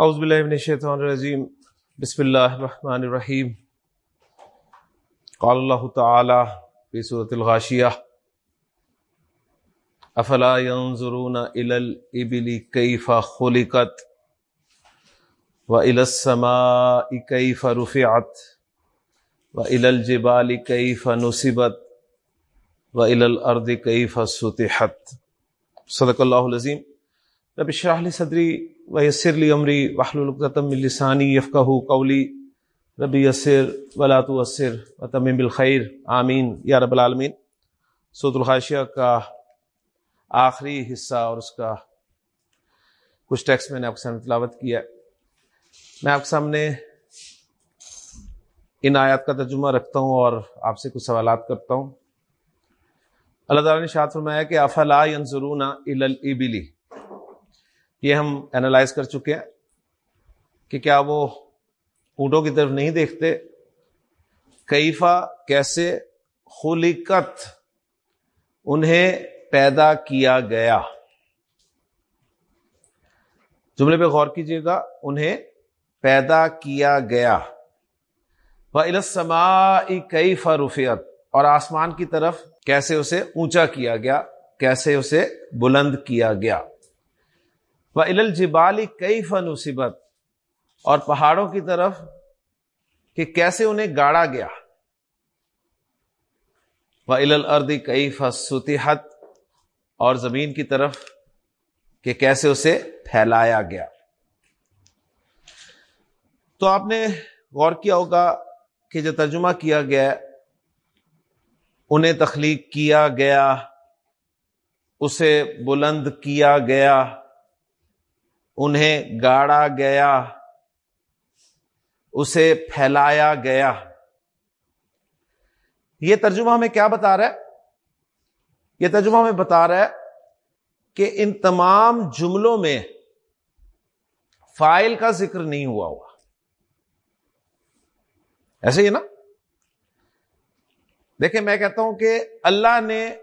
اعوذ باللہ من الشیطان الرجیم۔ بسم اللہ الرحمن الرحیم۔ قال اللہ تعالی فی سورة الغاشیہ، افلا ينظرون الى الابل كيف خلقت والى السماء كيف رفعت والى الجبال كيف نصبت والى الارض كيف سطحت۔ صدق اللہ العظیم۔ رب اشرح لي صدری ویسر لی امری وحل القتم لسانی یفقہ قولی ربی یسر ولا تؤثر وتمم بالخیر آمین یا رب العالمین سود الخاشیہ کا آخری حصہ اور اس کا کچھ ٹیکس میں نے آپ کے سامنے تلاوت کیا ہے۔ میں آپ کے سامنے ان آیات کا ترجمہ رکھتا ہوں اور آپ سے کچھ سوالات کرتا ہوں۔ اللہ تعالیٰ نے شاد فرمایا کہ افلا ينظرون الابلی یہ ہم اینالائز کر چکے ہیں کہ کیا وہ اونٹوں کی طرف نہیں دیکھتے؟ کیفا کیسے خلقت انہیں پیدا کیا گیا؟ جملے پہ غور کیجیے گا، انہیں پیدا کیا گیا۔ وہ کئی فرفیت اور آسمان کی طرف کیسے اسے اونچا کیا گیا، کیسے اسے بلند کیا گیا۔ وہ الجبالی کئی فن اور پہاڑوں کی طرف کہ کیسے انہیں گاڑا گیا۔ وہ اردی کئی فصوتیحت اور زمین کی طرف کہ کیسے اسے پھیلایا گیا۔ تو آپ نے غور کیا ہوگا کہ جو ترجمہ کیا گیا انہیں تخلیق کیا گیا، اسے بلند کیا گیا۔ انہیں گاڑا گیا، اسے پھیلایا گیا۔ یہ ترجمہ ہمیں کیا بتا رہا ہے؟ یہ ترجمہ ہمیں بتا رہا ہے کہ ان تمام جملوں میں فائل کا ذکر نہیں ہوا ہوا۔ ایسے ہی نا؟ دیکھیں، میں کہتا ہوں کہ اللہ نے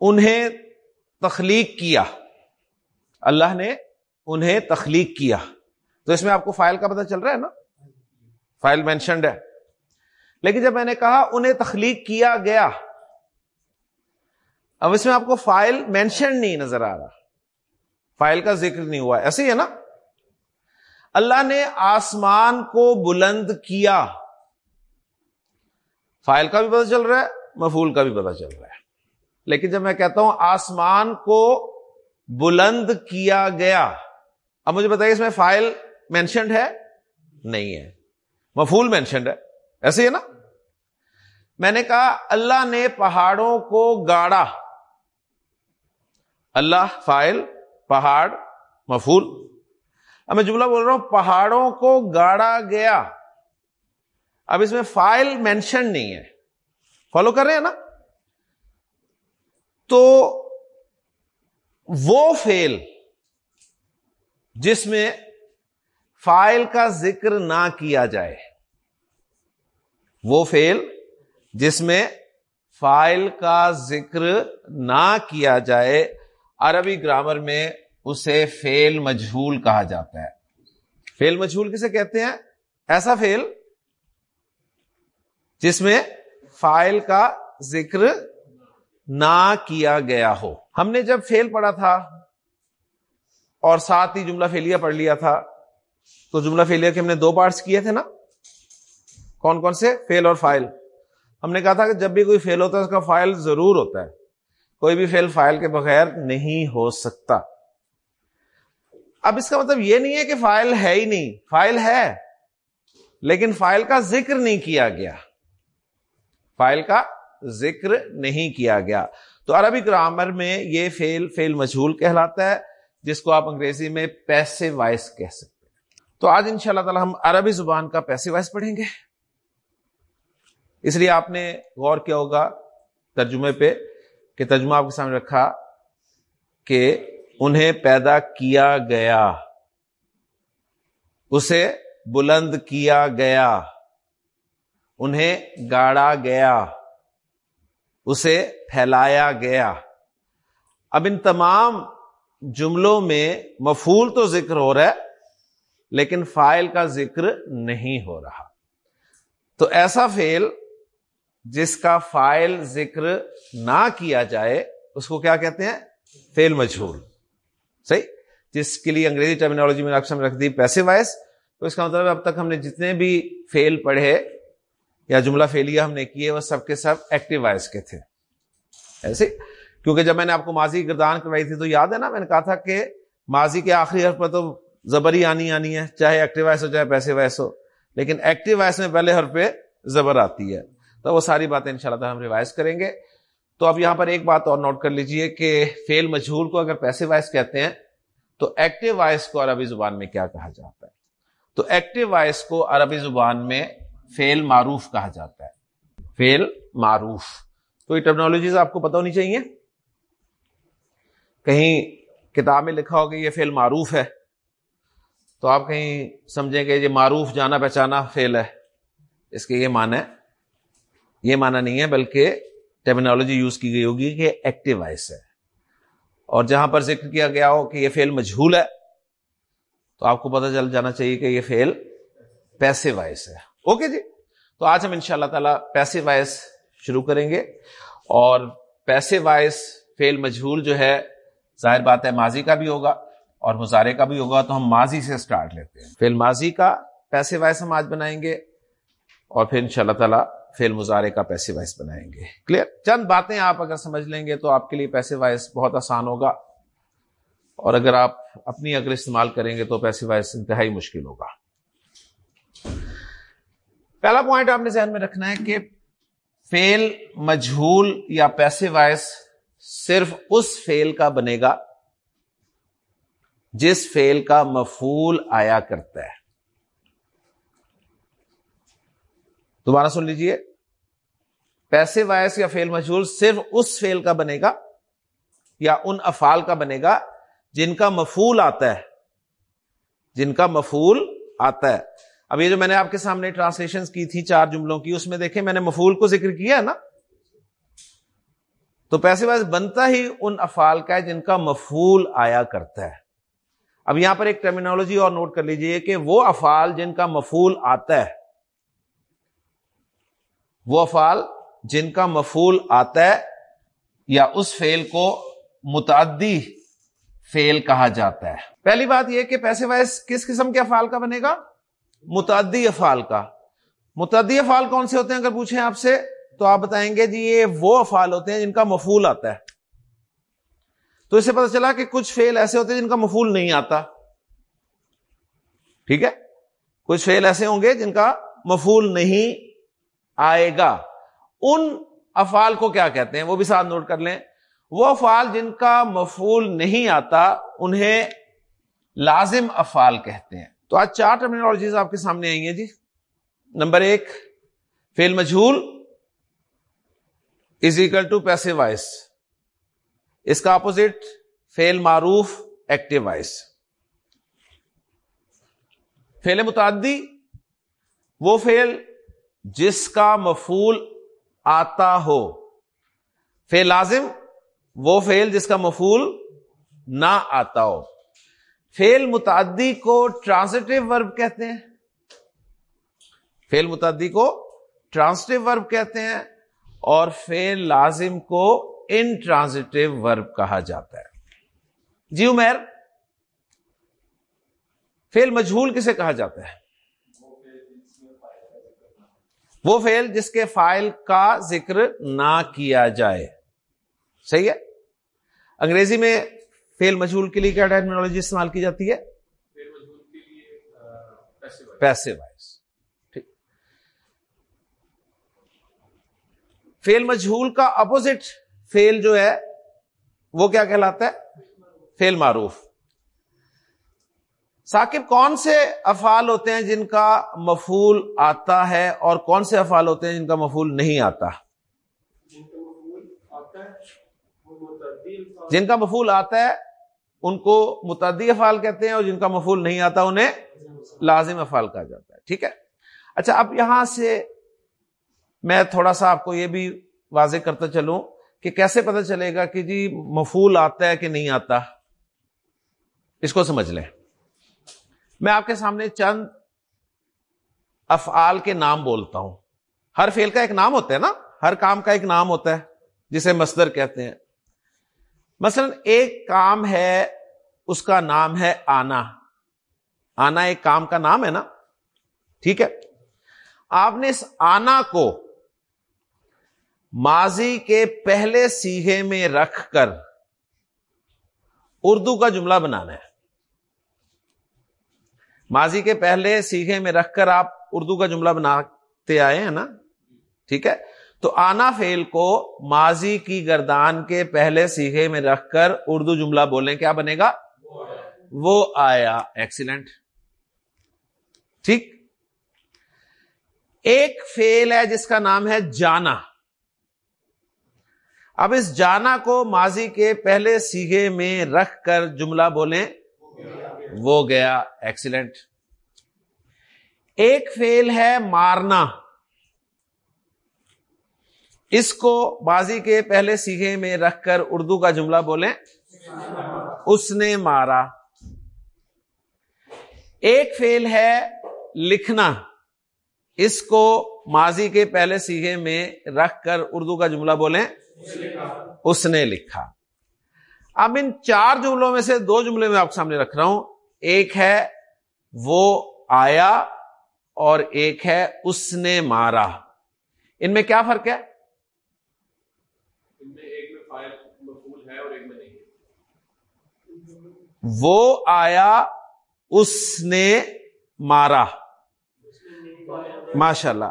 انہیں تخلیق کیا۔ اللہ نے انہیں تخلیق کیا۔ تو اس میں آپ کو فائل کا پتہ چل رہا ہے نا؟ فائل مینشنڈ ہے۔ لیکن جب میں نے کہا انہیں تخلیق کیا گیا، اب اس میں آپ کو فائل مینشن نہیں نظر آ رہا۔ فائل کا ذکر نہیں ہوا۔ ایسے ہی ہے نا؟ اللہ نے آسمان کو بلند کیا۔ فائل کا بھی پتہ چل رہا ہے مفول کا بھی پتہ چل رہا ہے۔ لیکن جب میں کہتا ہوں آسمان کو بلند کیا گیا۔ اب مجھے بتائیے اس میں فائل مینشنڈ ہے؟ نہیں ہے۔ مفول مینشنڈ ہے۔ ایسے ہی ہے نا؟ میں نے کہا، اللہ نے پہاڑوں کو گاڑا۔ اللہ، فائل، پہاڑ مفول اب میں جملہ بول رہا ہوں، پہاڑوں کو گاڑا گیا۔ اب اس میں فائل مینشن نہیں ہے۔ فالو کر رہے ہیں نا؟ تو وہ فیل جس میں فائل کا ذکر نہ کیا جائے، وہ فیل جس میں فائل کا ذکر نہ کیا جائے، عربی گرامر میں اسے فیل مجھول کہا جاتا ہے۔ فیل مجھول کسے کہتے ہیں؟ ایسا فیل جس میں فائل کا ذکر نہ کیا گیا ہو۔ ہم نے جب فیل پڑھا تھا اور ساتھ ہی جملہ فیلیا پڑھ لیا تھا، تو جملہ فیلیا کے ہم نے دو پارٹس کیے تھے نا۔ کون کون سے؟ فیل اور فائل۔ ہم نے کہا تھا کہ جب بھی کوئی فیل ہوتا ہے اس کا فائل ضرور ہوتا ہے۔ کوئی بھی فیل فائل کے بغیر نہیں ہو سکتا۔ اب اس کا مطلب یہ نہیں ہے کہ فائل ہے ہی نہیں۔ فائل ہے، لیکن فائل کا ذکر نہیں کیا گیا۔ فائل کا ذکر نہیں کیا گیا۔ تو عربی گرامر میں یہ فیل فیل مجھول کہلاتا ہے، جس کو آپ انگریزی میں پیسے وائس کہہ سکتے ہیں۔ تو آج ان شاء اللہ تعالی ہم عربی زبان کا پیسے وائس پڑھیں گے۔ اس لیے آپ نے غور کیا ہوگا ترجمے پہ کہ ترجمہ آپ کے سامنے رکھا کہ انہیں پیدا کیا گیا۔ اسے بلند کیا گیا۔ انہیں گاڑا گیا۔ اسے پھیلایا گیا۔ اب ان تمام جملوں میں مفول تو ذکر ہو رہا ہے، لیکن فائل کا ذکر نہیں ہو رہا۔ تو ایسا فیل جس کا فائل ذکر نہ کیا جائے، اس کو کیا کہتے ہیں؟ فیل مجھول۔ صحیح؟ جس کے لیے انگریزی ٹرمینالوجی میں اکثر رکھ دی پیسے وائس تو اس کا مطلب اب تک ہم نے جتنے بھی فیل پڑھے یا جملہ فیلیا ہم نے کیے، وہ سب کے سب ایکٹیو وائس کے تھے۔ ایسے کیونکہ جب میں نے آپ کو ماضی گردان کروائی تھی تو یاد ہے نا، میں نے کہا تھا کہ ماضی کے آخری حرف پر تو زبری آنی آنی ہے، چاہے ایکٹیو وائس ہو، چاہے پیسے وائس ہو، لیکن ایکٹیو وائس میں پہلے حرف پہ زبر آتی ہے۔ تو وہ ساری باتیں ان شاء اللہ ہم ریوائز کریں گے۔ تو اب یہاں پر ایک بات اور نوٹ کر لیجیے کہ فیل مجھول کو اگر پیسے وائس کہتے ہیں، تو ایکٹیو وائس کو عربی زبان میں کیا کہا جاتا ہے؟ تو ایکٹیو وائس کو عربی زبان میں فیل معروف کہا جاتا ہے۔ فیل معروف۔ تو یہ ٹیکنالوجیز آپ کو پتہ ہونی چاہیے۔ کہیں کتاب میں لکھا ہوگا یہ فیل معروف ہے، تو آپ کہیں سمجھیں گے یہ معروف جانا پہچانا فیل ہے۔ اس کے یہ معنی ہے یہ معنی نہیں ہے، بلکہ ٹرمینالوجی یوز کی گئی ہوگی کہ ایکٹیو وائس ہے۔ اور جہاں پر ذکر کیا گیا ہو کہ یہ فیل مجھول ہے، تو آپ کو پتہ چل جانا چاہیے کہ یہ فیل پیسے وائس ہے۔ اوکے جی تو آج ہم ان شاء اللہ تعالی پیسے وائس شروع کریں گے اور پیسے وائس فیل مجھول جو ہے، ظاہر بات ہے ماضی کا بھی ہوگا اور مظاہرے کا بھی ہوگا، تو ہم ماضی سے اسٹارٹ لیتے ہیں۔ فیل ماضی کا پیسے وائس ہم آج بنائیں گے اور پھر ان شاء اللہ تعالیٰ فیل مظاہرے کا پیسے وائس بنائیں گے۔ کلیئر چند باتیں آپ اگر سمجھ لیں گے تو آپ کے لیے پیسے وائس بہت آسان ہوگا۔ اور اگر آپ اپنی اگر استعمال کریں گے تو پیسے وائس انتہائی مشکل ہوگا۔ پہلا پوائنٹ آپ نے ذہن میں رکھنا ہے کہ فیل مجھول یا پیسے وائس صرف اس فیل کا بنے گا جس فیل کا مفول آیا کرتا ہے۔ دوبارہ سن لیجیے۔ پیسے وائس یا فیل مشہور صرف اس فیل کا بنے گا یا ان افعال کا بنے گا جن کا مفول آتا ہے۔ جن کا مفول آتا ہے۔ اب یہ جو میں نے آپ کے سامنے ٹرانسلیشن کی تھی چار جملوں کی، اس میں دیکھیں میں نے مفول کو ذکر کیا ہے نا؟ تو پیسے وائز بنتا ہی ان افعال کا ہے جن کا مفول آیا کرتا ہے۔ اب یہاں پر ایک ٹرمینالوجی اور نوٹ کر لیجیے کہ وہ افعال جن کا مفول آتا ہے۔ وہ افعال جن کا مفول آتا ہے یا اس فیل کو متعدی فیل کہا جاتا ہے۔ پہلی بات یہ کہ پیسے وائز کس قسم کے افعال کا بنے گا؟ متعدی افعال کا۔ متعدی افعال کون سے ہوتے ہیں؟ اگر پوچھیں آپ سے، تو آپ بتائیں گے جی یہ وہ افعال ہوتے ہیں جن کا مفول آتا ہے۔ تو اس سے پتا چلا کہ کچھ فیل ایسے ہوتے ہیں جن کا مفول نہیں آتا۔ ٹھیک ہے؟ کچھ فیل ایسے ہوں گے جن کا مفول نہیں آئے گا۔ ان افعال کو کیا کہتے ہیں؟ وہ بھی ساتھ نوٹ کر لیں۔ وہ افعال جن کا مفول نہیں آتا، انہیں لازم افعال کہتے ہیں۔ تو آج چار ٹرمینالوجیز آپ کے سامنے آئی ہیں جی۔ نمبر ایک فیل مجھول از اکل ٹو پیسے وائس اس کا اپوزٹ فیل معروف ایکٹیو وائس فیل متعدی، وہ فیل جس کا مفول آتا ہو۔ فیل لازم، وہ فیل جس کا مفول نہ آتا ہو۔ فیل متعدی کو ٹرانسٹیو ورب کہتے ہیں۔ فیل متعدی کو ٹرانسٹیو ورب کہتے ہیں اور فیل لازم کو ان ٹرانزٹیو ورب کہا جاتا ہے۔ جی عمیر فیل مجھول کسے کہا جاتا ہے؟ وہ فیل جس کے فائل کا ذکر نہ کیا جائے۔ صحیح ہے؟ انگریزی میں فیل مجھول کے لیے کیا ٹیکنالوجی استعمال کی جاتی ہے؟ پیسے وائز ٹھیک۔ فیل مجھول کا اپوزٹ فیل جو ہے وہ کیا کہلاتا ہے؟ فیل معروف۔ ثاقب کون سے افعال ہوتے ہیں جن کا مفول آتا ہے اور کون سے افعال ہوتے ہیں جن کا مفول نہیں آتا؟ جن کا مفول آتا ہے، ان کو متعدی افعال کہتے ہیں اور جن کا مفول نہیں آتا، انہیں لازم افعال کہا جاتا ہے۔ ٹھیک ہے؟ اچھا اب یہاں سے میں تھوڑا سا آپ کو یہ بھی واضح کرتا چلوں کہ کیسے پتہ چلے گا کہ جی مفول آتا ہے کہ نہیں آتا؟ اس کو سمجھ لیں۔ میں آپ کے سامنے چند افعال کے نام بولتا ہوں۔ ہر فیل کا ایک نام ہوتا ہے نا؟ ہر کام کا ایک نام ہوتا ہے، جسے مصدر کہتے ہیں۔ مثلا ایک کام ہے، اس کا نام ہے آنا۔ آنا ایک کام کا نام ہے نا؟ ٹھیک ہے۔ آپ نے اس آنا کو ماضی کے پہلے سیگے میں رکھ کر اردو کا جملہ بنانا ہے۔ ماضی کے پہلے سیگے میں رکھ کر آپ اردو کا جملہ بناتے آئے ہیں نا؟ ٹھیک ہے۔ تو آنا فیل کو ماضی کی گردان کے پہلے سیگے میں رکھ کر اردو جملہ بولیں کیا بنے گا؟ وہ آیا۔ ایکسیلنٹ ٹھیک۔ ایک فیل ہے جس کا نام ہے جانا۔ اب اس جانا کو ماضی کے پہلے سیگے میں رکھ کر جملہ بولیں۔ وہ گیا۔ ایکسیلنٹ ایک فیل ہے مارنا۔ اس کو ماضی کے پہلے سیگے میں رکھ کر اردو کا جملہ بولیں۔ اس نے مارا۔ ایک فیل ہے لکھنا۔ اس کو ماضی کے پہلے سیگے میں رکھ کر اردو کا جملہ بولیں۔ اس نے لکھا۔ اب ان چار جملوں میں سے دو جملے میں آپ کے سامنے رکھ رہا ہوں۔ ایک ہے وہ آیا اور ایک ہے اس نے مارا۔ ان میں کیا فرق ہے؟ وہ آیا اس نے مارا۔ ماشاء اللہ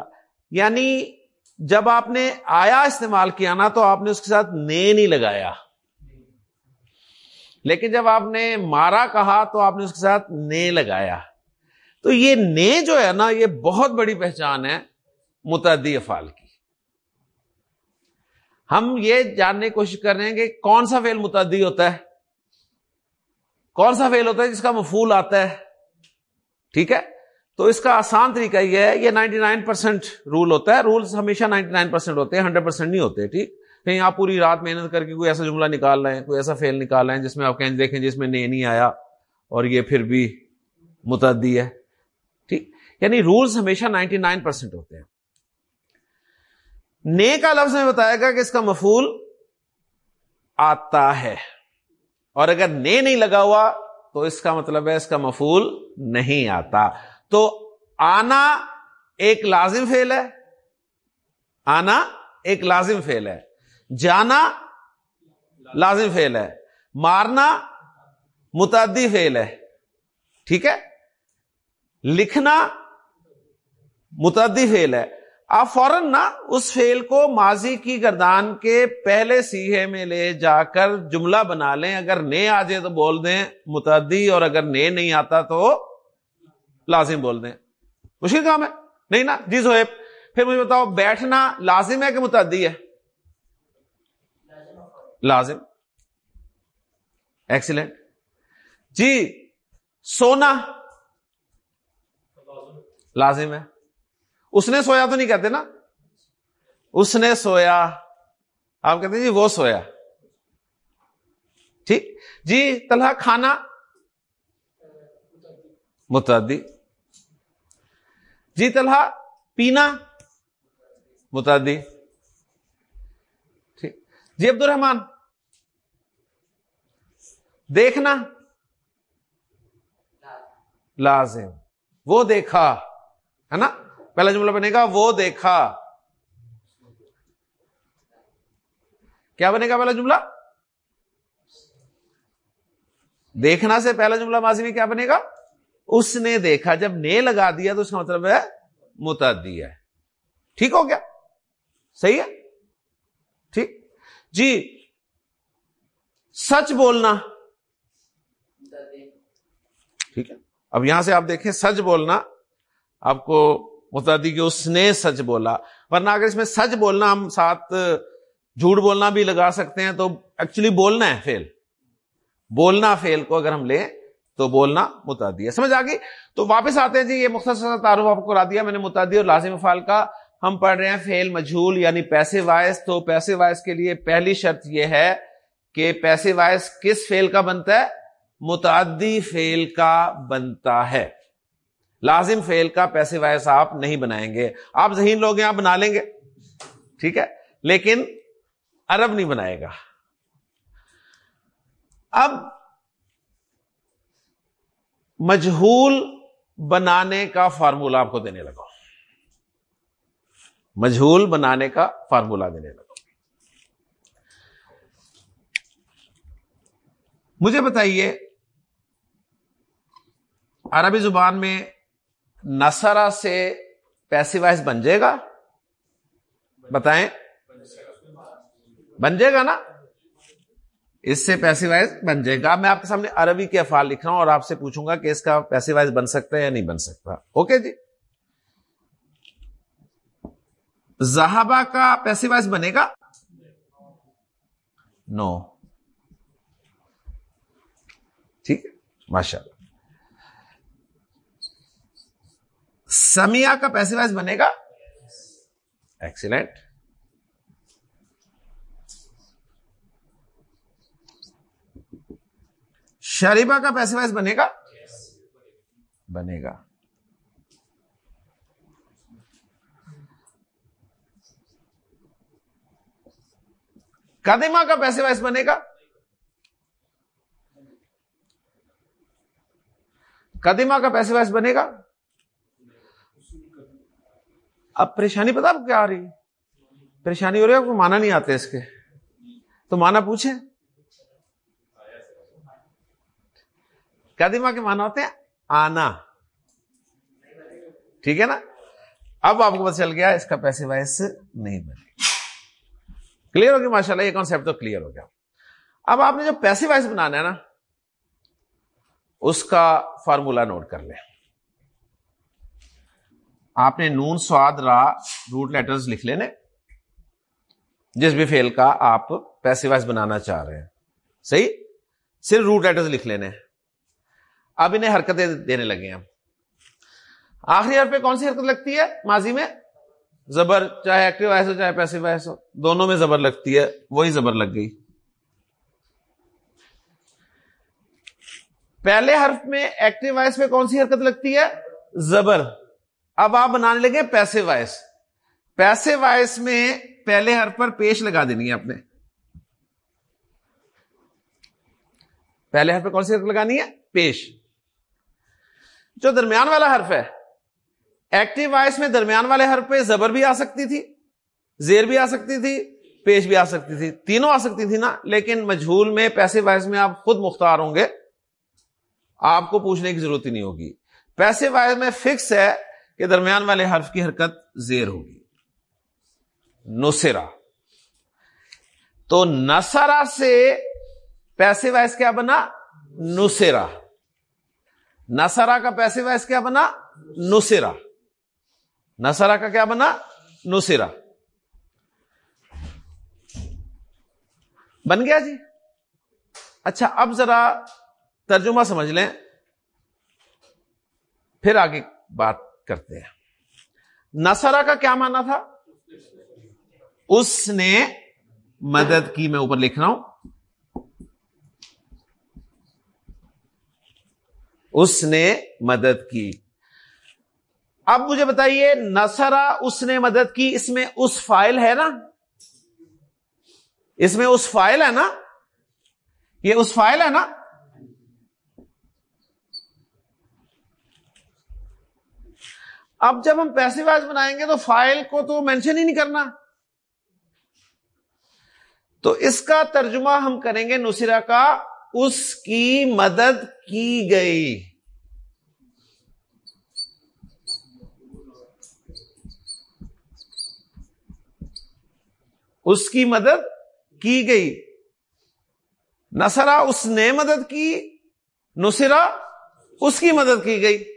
یعنی جب آپ نے آیا استعمال کیا نا تو آپ نے اس کے ساتھ نے نہیں لگایا۔ لیکن جب آپ نے مارا کہا تو آپ نے اس کے ساتھ نے لگایا۔ تو یہ نے جو ہے نا یہ بہت بڑی پہچان ہے متعدی افعال کی۔ ہم یہ جاننے کی کوشش کر رہے ہیں کہ کون سا فیل متعدی ہوتا ہے؟ کون سا فیل ہوتا ہے جس کا مفول آتا ہے؟ ٹھیک ہے؟ تو اس کا آسان طریقہ یہ ہے، یہ نائنٹی نائن پرسینٹ رول ہوتا ہے۔ رولس ہمیشہ نائنٹی نائن پرسینٹ ہوتے ہیں، ہنڈریڈ پرسینٹ نہیں ہوتے، ٹھیک؟ کہیں آپ پوری رات محنت کر کے کوئی ایسا جملہ نکال رہے ہیں کوئی ایسا فیل نکال رہے ہیں جس میں آپ کہیں، دیکھیں جس میں نے نہیں آیا اور یہ پھر بھی متعدی ہے۔ ٹھیک؟ یعنی رولس ہمیشہ نائنٹی نائن پرسینٹ ہوتے ہیں۔ نے کا لفظ میں بتایا گا کہ اس کا مفول آتا ہے۔ اور اگر نے نہیں لگا ہوا تو اس کا مطلب ہے اس کا مفول نہیں آتا۔ تو آنا ایک لازم فیل ہے۔ آنا ایک لازم فیل ہے۔ جانا لازم فیل ہے۔ مارنا متعدی فیل ہے۔ ٹھیک ہے؟ لکھنا متعدی فیل ہے۔ آپ فوراً نا اس فیل کو ماضی کی گردان کے پہلے سیہے میں لے جا کر جملہ بنا لیں۔ اگر نے آ جائے تو بول دیں متعدی، اور اگر نے نہیں آتا تو لازم بول دیں۔ مشکل کام ہے۔ نہیں نا؟ جی زہیب پھر مجھے بتاؤ، بیٹھنا لازم ہے کہ متعدی ہے؟ لازم۔ ایکسیلنٹ جی سونا لازم ہے۔ اس نے سویا تو نہیں کہتے نا؟ اس نے سویا۔ آپ کہتے ہیں جی وہ سویا۔ ٹھیک۔ جی طلحہ کھانا؟ متعدی۔ جی طلحہ پینا؟ متعدی۔ ٹھیک۔ جی عبد الرحمان دیکھنا۔ لازم۔ وہ دیکھا۔ ہے نا؟ پہلا جملہ بنے گا وہ دیکھا۔ کیا بنے گا پہلا جملہ؟ دیکھنا سے پہلا جملہ ماضی میں کیا بنے گا؟ اس نے دیکھا۔ جب نے لگا دیا تو اس کا مطلب ہے متعدی ہے۔ ٹھیک ہو گیا؟ صحیح ہے؟ ٹھیک۔ جی سچ بولنا۔ ٹھیک ہے۔ اب یہاں سے آپ دیکھیں، سچ بولنا۔ آپ کو متعدی کہ اس نے سچ بولا، ورنہ اگر اس میں سچ بولنا ہم ساتھ جھوٹ بولنا بھی لگا سکتے ہیں، تو ایکچولی بولنا ہے فیل بولنا فیل کو اگر ہم لیں تو بولنا متعدی ہے۔ سمجھ آ گئی؟ تو واپس آتے ہیں جی یہ مختصر تعارف آپ کو کرا دیا میں نے، متعدی اور لازم فال کا۔ ہم پڑھ رہے ہیں فیل مجھول یعنی پیسے وائس تو پیسے وائس کے لیے پہلی شرط یہ ہے کہ پیسے وائس کس فیل کا بنتا ہے؟ متعدی فیل کا بنتا ہے۔ لازم فیل کا پیسے وائس آپ نہیں بنائیں گے۔ آپ ذہین لوگ یہاں بنا لیں گے۔ ٹھیک ہے؟ لیکن عرب نہیں بنائے گا۔ اب مجہول بنانے کا فارمولا آپ کو دینے لگا مجہول بنانے کا فارمولا دینے لگا مجھے بتائیے، عربی زبان میں نسرا سے پیسے وائز بن جائے گا؟ بتائیں۔ بن جائے گا نا؟ اس سے پیسے وائز بن جائے گا۔ میں آپ کے سامنے عربی کے افعال لکھ رہا ہوں اور آپ سے پوچھوں گا کہ اس کا پیسے وائز بن سکتا ہے یا نہیں بن سکتا۔ اوکے جی؟ زہابا کا پیسے وائز بنے گا؟ نو ٹھیک ہے۔ ماشاء اللہ۔ سمیا کا پیسے وائز بنے گا؟ ایکسیلنٹ شریبا کا پیسے وائز بنے گا؟ بنے گا۔ کدیما کا پیسے وائز بنے گا؟ کدیما کا پیسے وائز بنے گا؟ اب پریشانی پتا آپ کیا آ رہی پریشانی ہو رہی ہے، آپ کو مانا نہیں آتے اس کے۔ تو مانا پوچھیں۔ کیا دماغ کے مانا ہوتے ہیں؟ آنا۔ ٹھیک ہے نا؟ اب آپ کو پتا چل گیا، اس کا پیسے وائس نہیں بنے۔ کلیئر ہو گیا ماشاء اللہ یہ کانسپٹ تو کلیئر ہو گیا۔ اب آپ نے جو پیسے وائس بنانا ہے نا، اس کا فارمولا نوٹ کر لیں۔ آپ نے نون سواد را روٹ لیٹرز لکھ لینے جس بھی فیل کا آپ پیسے وائز بنانا چاہ رہے ہیں۔ صحیح؟ صرف روٹ لیٹرز لکھ لینے۔ اب انہیں حرکتیں دینے لگے ہیں۔ آخری حرف پہ کون سی حرکت لگتی ہے ماضی میں؟ زبر، چاہے ایکٹیو وائس ہو، چاہے پیسے وائس ہو۔ دونوں میں زبر لگتی ہے، وہی زبر لگ گئی۔ پہلے حرف میں ایکٹیو وائس پہ کون سی حرکت لگتی ہے؟ زبر۔ اب آپ بنانے لگے پیسے وائس۔ پیسے وائس میں پہلے ہر پر پیش لگا دینی ہے آپ نے۔ پہلے ہر پہ کون سی حرف لگانی ہے؟ پیش۔ جو درمیان والا حرف ہے۔ ایکٹیو وائس میں درمیان والے حرف پہ زبر بھی آ سکتی تھی، زیر بھی آ سکتی تھی، پیش بھی آ سکتی تھی۔ تینوں آ سکتی تھی نا، لیکن مجھول میں پیسے وائس میں آپ خود مختار ہوں گے۔ آپ کو پوچھنے کی ضرورت ہی نہیں ہوگی۔ پیسے وائز میں فکس ہے۔ کہ درمیان والے حرف کی حرکت زیر ہوگی۔ نسرا تو نسرا سے پیسے وائس کیا بنا؟ نسرا نسرا کا پیسے وائس کیا بنا؟ نسرا نسرا کا کیا بنا؟ نسرا بن گیا جی؟ اچھا اب ذرا ترجمہ سمجھ لیں۔ پھر آگے بات کرتے ہیں۔ نسرا کا کیا مانا تھا؟ اس نے مدد کی، میں اوپر لکھ رہا ہوں۔ اس نے مدد کی۔ اب مجھے بتائیے نسرا اس نے مدد کی، اس میں اس فائل ہے نا؟ اس میں اس فائل ہے نا؟ یہ اس فائل ہے نا؟ اب جب ہم پیسے وائز بنائیں گے تو فائل کو تو مینشن ہی نہیں کرنا۔ تو اس کا ترجمہ ہم کریں گے نصرا کا، اس کی مدد کی گئی۔ اس کی مدد کی گئی۔ نسرا اس نے مدد کی نصرا اس کی مدد کی گئی۔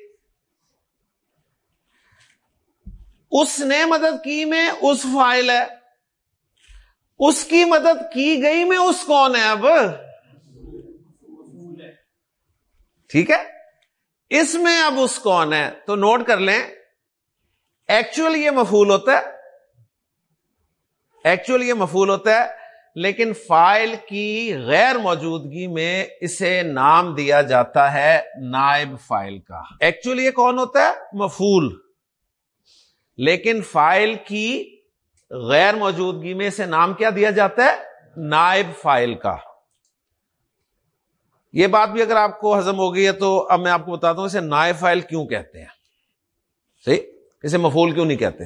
اس نے مدد کی میں اس فائل ہے۔ اس کی مدد کی گئی میں اس کون ہے اب؟ ٹھیک ہے۔ اس میں اب اس کون ہے؟ تو نوٹ کر لیں۔ ایکچوئل یہ مفول ہوتا ہے۔ ایکچوئل یہ مفول ہوتا ہے۔ لیکن فائل کی غیر موجودگی میں اسے نام دیا جاتا ہے نائب فائل کا۔ ایکچولی یہ کون ہوتا ہے؟ مفول لیکن فائل کی غیر موجودگی میں اسے نام کیا دیا جاتا ہے؟ نائب فائل کا۔ یہ بات بھی اگر آپ کو ہزم ہو گئی ہے تو اب میں آپ کو بتاتا ہوں اسے نائب فائل کیوں کہتے ہیں۔ صحیح؟ اسے مفول کیوں نہیں کہتے؟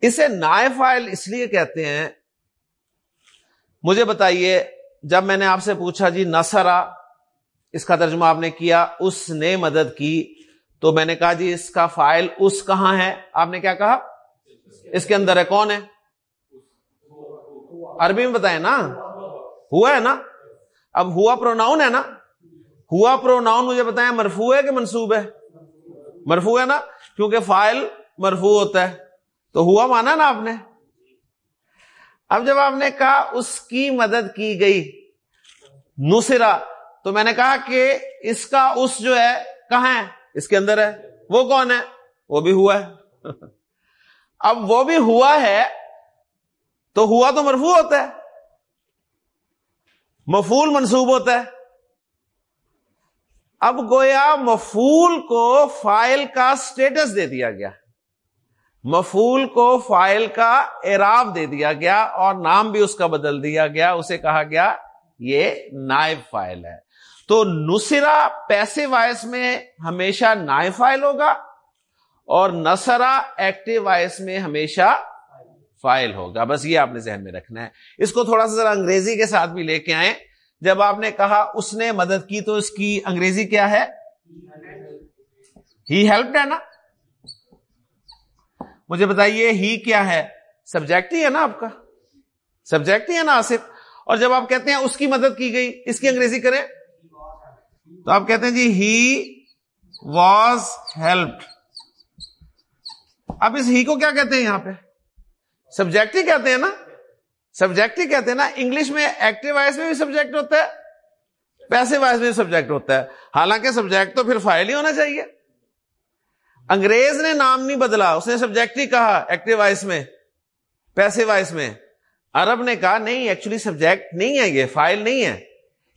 اسے نائب فائل اس لیے کہتے ہیں، مجھے بتائیے، جب میں نے آپ سے پوچھا جی نسرا اس کا ترجمہ آپ نے کیا، اس نے مدد کی تو میں نے کہا جی اس کا فائل اس کہاں ہے؟ آپ نے کیا کہا؟ اس کے اندر ہے، کون ہے؟ عربی میں بتائیں نا۔ ہوا ہے نا؟ اب ہوا پروناؤن ہے نا؟ ہوا پروناؤن مجھے بتائیں مرفو ہے کہ منسوب ہے؟ مرفو ہے نا؟ کیونکہ فائل مرفو ہوتا ہے۔ تو ہوا مانا نا آپ نے؟ اب جب آپ نے کہا اس کی مدد کی گئی نسرا تو میں نے کہا کہ اس کا اس جو ہے، کہاں ہے؟ اس کے اندر ہے؟ وہ کون ہے؟ وہ بھی ہوا ہے۔ اب وہ بھی ہوا ہے تو ہوا تو مرفوع ہوتا ہے۔ مفول منسوب ہوتا ہے۔ اب گویا مفول کو فائل کا سٹیٹس دے دیا گیا۔ مفول کو فائل کا اعراب دے دیا گیا اور نام بھی اس کا بدل دیا گیا۔ اسے کہا گیا یہ نائب فائل ہے۔ تو نسرا پیسے وائس میں ہمیشہ نائب فائل ہوگا اور نسرا ایکٹیو وائس میں ہمیشہ فائل ہوگا۔ بس یہ آپ نے ذہن میں رکھنا ہے۔ اس کو تھوڑا سا ذرا انگریزی کے ساتھ بھی لے کے آئیں۔ جب آپ نے کہا اس نے مدد کی تو اس کی انگریزی کیا ہے؟ ہی ہیلپ ہے نا؟ مجھے بتائیے ہی کیا ہے؟ سبجیکٹ ہی ہے نا آپ کا؟ سبجیکٹ ہی ہے نا آصف؟ اور جب آپ کہتے ہیں اس کی مدد کی گئی، اس کی انگریزی کریں۔ تو آپ کہتے ہیں جی ہی واز ہیلپ اب اس ہی کو کیا کہتے ہیں یہاں پہ؟ سبجیکٹ ہی کہتے ہیں نا؟ سبجیکٹ ہی کہتے ہیں نا؟ انگلش میں ایکٹیو وائس میں بھی سبجیکٹ ہوتا ہے پیسے وائس میں بھی سبجیکٹ ہوتا ہے۔ حالانکہ سبجیکٹ تو پھر فائل ہی ہونا چاہیے۔ انگریز نے نام نہیں بدلا، اس نے سبجیکٹ ہی کہا ایکٹیو وائس میں پیسے وائس میں۔ عرب نے کہا نہیں ایکچولی سبجیکٹ نہیں ہے یہ فائل نہیں ہے۔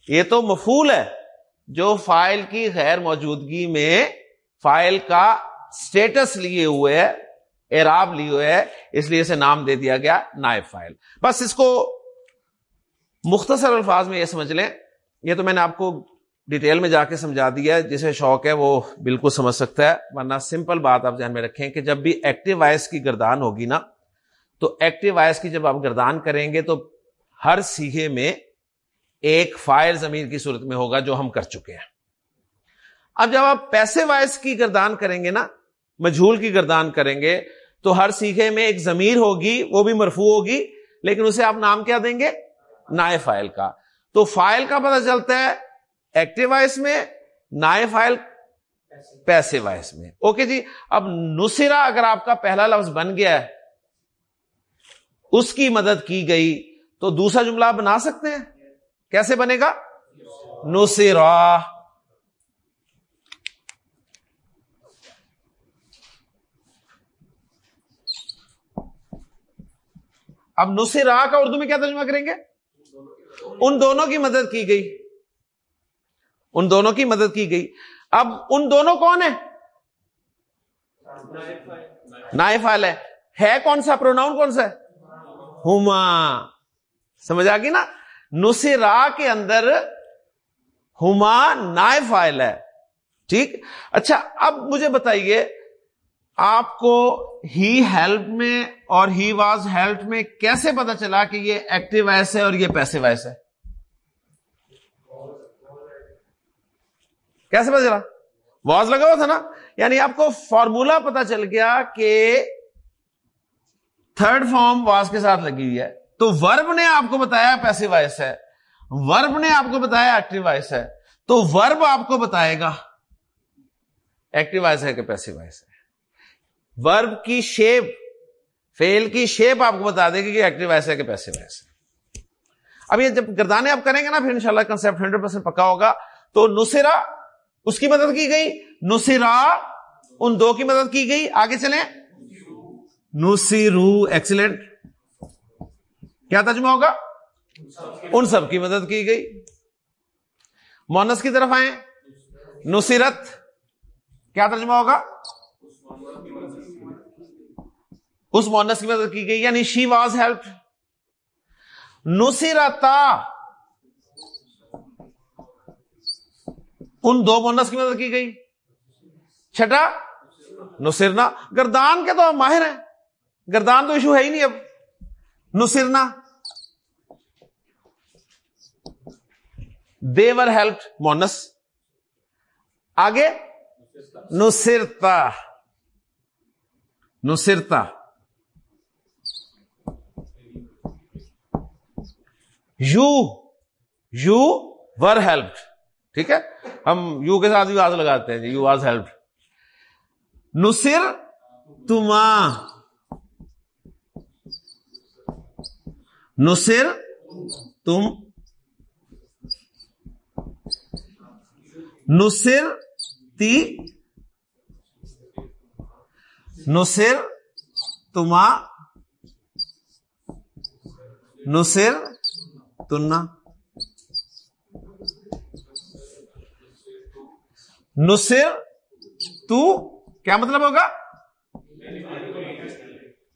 یہ تو مفول ہے۔ جو فائل کی غیر موجودگی میں فائل کا اسٹیٹس لیے ہوئے ہے، اعراب لیے ہوئے ہے، اس لیے اسے نام دے دیا گیا نائب فائل۔ بس اس کو مختصر الفاظ میں یہ سمجھ لیں۔ یہ تو میں نے آپ کو ڈیٹیل میں جا کے سمجھا دیا ہے، جسے شوق ہے وہ بالکل سمجھ سکتا ہے، ورنہ سمپل بات آپ ذہن میں رکھیں کہ جب بھی ایکٹیو وائس کی گردان ہوگی نا، تو ایکٹیو وائس کی جب آپ گردان کریں گے تو ہر سیگے میں ایک فائل زمین کی صورت میں ہوگا جو ہم کر چکے ہیں۔ اب جب آپ پیسے وائس کی گردان کریں گے نا، مجھول کی گردان کریں گے، تو ہر سیکھے میں ایک ضمیر ہوگی، وہ بھی مرفو ہوگی، لیکن اسے آپ نام کیا دیں گے؟ نائے فائل کا۔ تو فائل کا پتہ چلتا ہے ایکٹیو وائس میں، نائے فائل پیسے وائس میں۔ اوکے جی اب نسرا اگر آپ کا پہلا لفظ بن گیا ہے، اس کی مدد کی گئی، تو دوسرا جملہ آپ بنا سکتے ہیں۔ کیسے بنے گا؟ نسرا اب نسرا کا اردو میں کیا ترجمہ کریں گے؟ ان دونوں کی مدد کی گئی۔ ان دونوں کی مدد کی گئی۔ اب ان دونوں کون ہے فائل ہے۔ ہے کون سا؟ پروناؤن کون سا ہے؟ ہوما سمجھ آ گئی نا؟ نسرا کے اندر ہوما نائ فائل ہے۔ ٹھیک؟ اچھا اب مجھے بتائیے، آپ کو ہی ہیلپ میں اور ہی واز ہیلپ میں کیسے پتا چلا کہ یہ ایکٹیو وائس ہے اور یہ پیسے وائس ہے؟ کیسے پتا چلا؟ واز لگا ہوا تھا نا؟ یعنی آپ کو فارمولا پتا چل گیا کہ تھرڈ فارم واز کے ساتھ لگی ہوئی ہے۔ تو ورب نے آپ کو بتایا پیسے وائس ہے۔ ورب نے آپ کو بتایا ایکٹیو وائس ہے۔ تو ورب آپ کو بتائے گا۔ ایکٹیو وائس ہے کہ پیسے وائس ہے۔ ورب کی شیپ فیل کی شیپ آپ کو بتا دے گی کہ ایکٹیو ویسے کہ پیسے ویسے اب یہ جب گردانے آپ کریں گے نا، پھر انشاءاللہ کنسپٹ ہنڈریڈ پرسینٹ پکا ہوگا۔ تو نسرا اس کی مدد کی گئی۔ نسرا ان دو کی مدد کی گئی۔ آگے چلیں۔ نسرو ایکسیلنٹ کیا ترجمہ ہوگا؟ ان سب کی مدد کی گئی۔ مونس کی طرف آئے نصیرت، کیا ترجمہ ہوگا؟ اس مونس کی مدد کی گئی یعنی شی واز ہیلپ۔ نصیرتا۔ ان دو مونس کی مدد کی گئی۔ چھٹا نصرنا گردان کے تو ماہر ہیں۔ گردان تو ایشو ہے ہی نہیں اب۔ نصرنا دیور ہیلپ مونس آگے نصرتا نصرتا یو یو ور ہیلپ ٹھیک ہے ہم یو کے ساتھ بھی آواز لگاتے ہیں یو واز ہیلپ نصر تما نصر تم نصر تی نصر تما نصر تننا نصر تو کیا مطلب ہوگا؟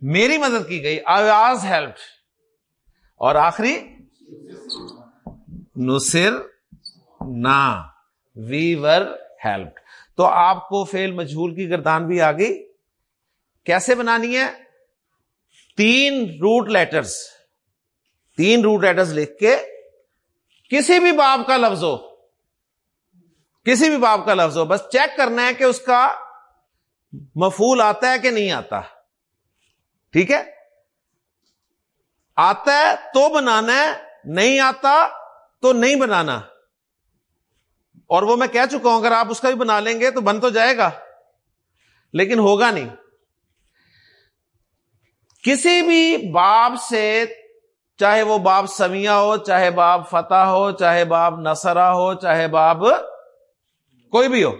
میری مدد کی گئی، آئی واز ہیلپ اور آخری، نصر نا۔ وی ور ہیلپ تو آپ کو فیل مجھول کی گردان بھی آ گئی. کیسے بنانی ہے؟ تین روٹ لیٹرز تین روٹ لیٹرز لکھ کے کسی بھی باب کا لفظ ہو. کسی بھی باب کا لفظ ہو. بس چیک کرنا ہے کہ اس کا مفول آتا ہے کہ نہیں آتا. ٹھیک ہے؟ آتا ہے تو بنانا ہے، نہیں آتا تو نہیں بنانا. اور وہ میں کہہ چکا ہوں، اگر آپ اس کا بھی بنا لیں گے تو بن تو جائے گا، لیکن ہوگا نہیں۔ کسی بھی باب سے چاہے وہ باب سمیا ہو، چاہے باب فتح ہو، چاہے باب نسرا ہو، چاہے باب کوئی بھی ہو،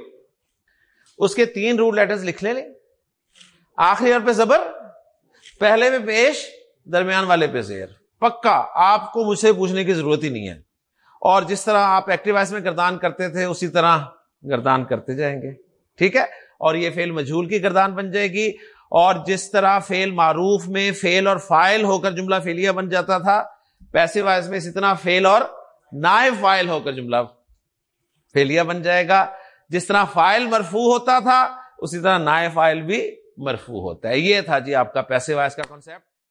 اس کے تین روٹ لیٹرز لکھ لے۔ لیں آخری اور پہ زبر، پہلے میں پیش، درمیان والے پہ زیر۔ پکا، آپ کو مجھ سے پوچھنے کی ضرورت ہی نہیں ہے۔ اور جس طرح آپ ایکٹیو وائس میں گردان کرتے تھے، اسی طرح گردان کرتے جائیں گے۔ ٹھیک ہے؟ اور یہ فیل مجھول کی گردان بن جائے گی۔ اور جس طرح فیل معروف میں فیل اور فائل ہو کر جملہ فیلیا بن جاتا تھا پیسے وائز میں اسی طرح فیل اور نائب فائل ہو کر جملہ فیلیا بن جائے گا۔ جس طرح فائل مرفو ہوتا تھا، اسی طرح نائب فائل بھی مرفو ہوتا ہے۔ یہ تھا جی آپ کا پیسے وائز کا کانسیپٹ